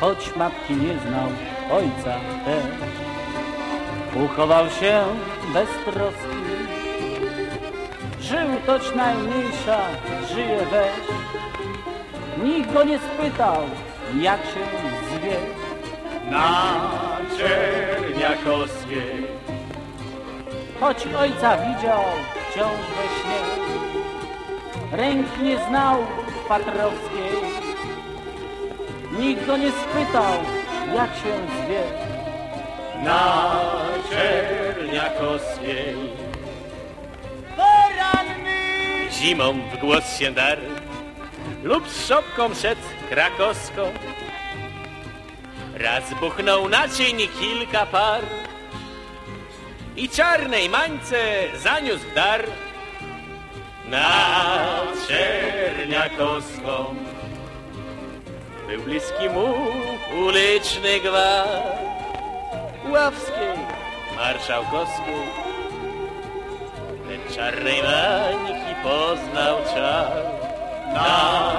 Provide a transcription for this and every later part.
choć matki nie znał, ojca też. Uchował się bez troski, żył toć najmniejsza, żyje weź. Nikt go nie spytał, jak się zwie. Na Czerniakowskiej Choć ojca widział wciąż we śnie, ręk nie znał patrowskiej. Nikt go nie spytał, jak się zwie. Na Czerniakowskiej Poranny! Zimą w głos się dar Lub z szopką szedł krakowską Raz buchnął naczyń kilka par I czarnej mańce zaniósł dar Na Czerniakowską Był bliski mu uliczny gwar Ławskiej, marszałkowskiej ten czarnej mańki poznał czar na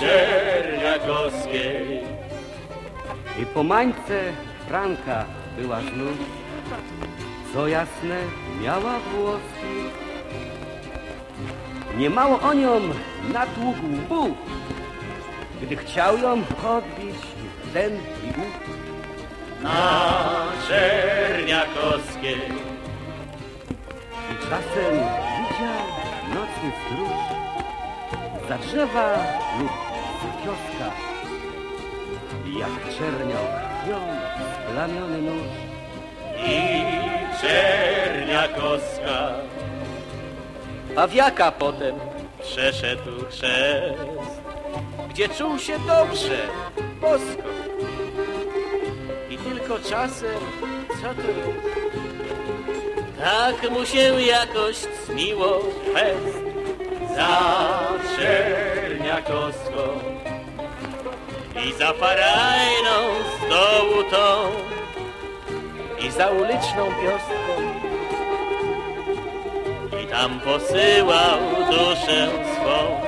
Czerniakowskiej. I po mańce Franka była znów, co jasne miała włoski. Niemało o nią natłukł Bóg, gdy chciał ją podbić w ten i ów. Na Czerniakowskiej. I czasem widział nocny stróż za drzewa lub za kioska. Jak czerniał krwią splamiony nóż, i Czerniakowska. a wiaka potem Przeszedł chrzest, gdzie czuł się dobrze, bosko. I tylko czasem, co to jest? Tak mu się jakoś śniło fest za Czerniakowską i za farajną z tą i za uliczną piostką i tam posyłał duszę swą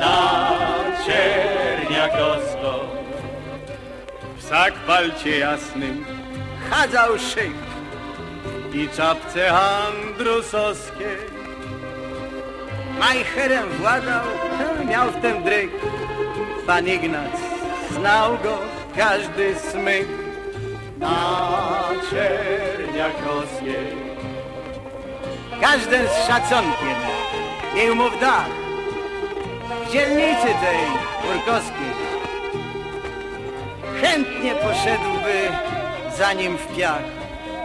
na W sakpalcie jasnym chadzał szyk i czapce andrusowskiej. Majcherem władał, miał w tym dryk. Pan Ignac znał go, każdy smyk. Na Czerniakowskiej Każdy z szacunkiem miał mu w dach. W dzielnicy tej kurkowskiej chętnie poszedłby za nim w piach.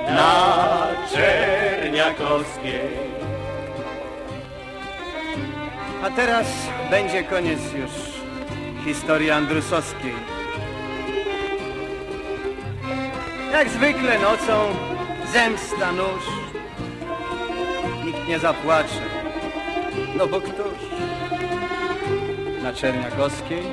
na Czerniakowskiej. A teraz będzie koniec już historii andrusowskiej. Jak zwykle nocą zemsta nóż. Nikt nie zapłacze, no bo któż? Na Czerniakowskiej